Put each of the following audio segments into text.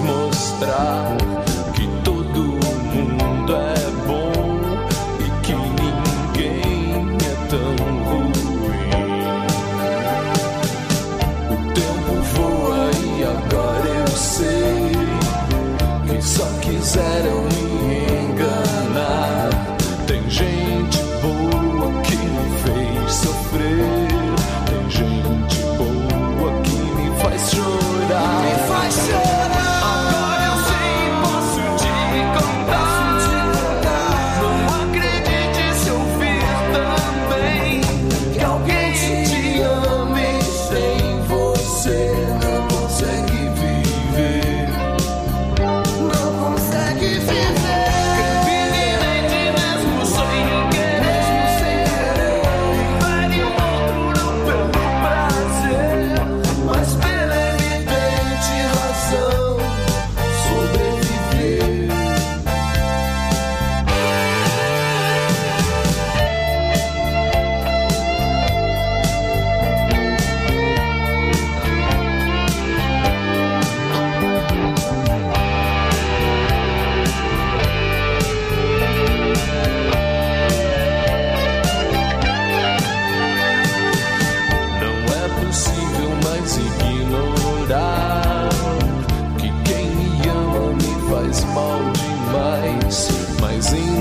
mostrar que todo mundo é bom e que ninguém é tão ruim. O tempo voa e agora eu sei que só quiseram me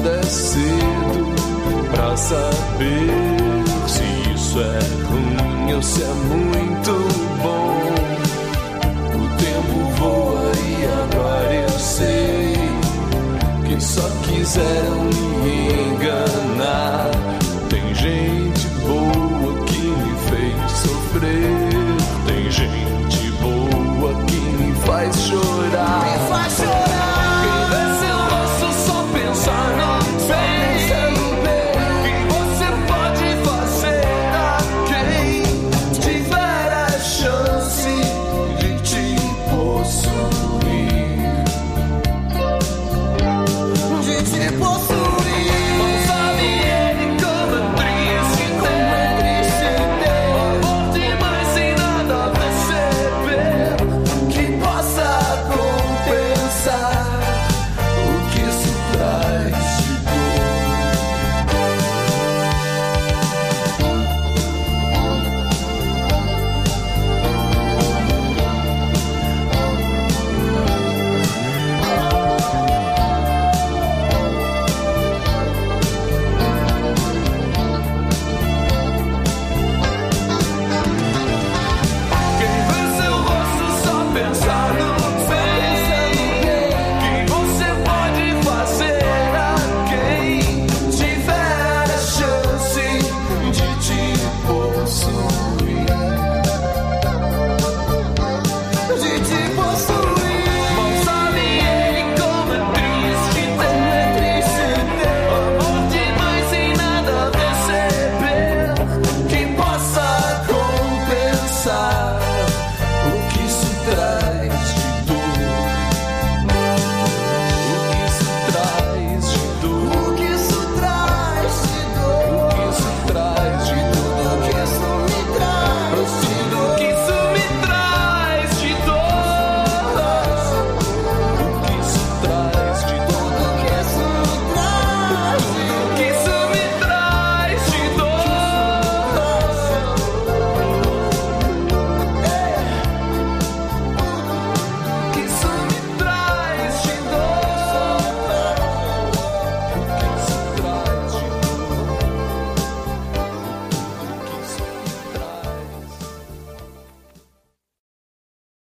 ainda é cedo pra saber se isso é ruim ou se é muito bom. O tempo voa e agora eu sei que só quiseram me